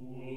Ooh.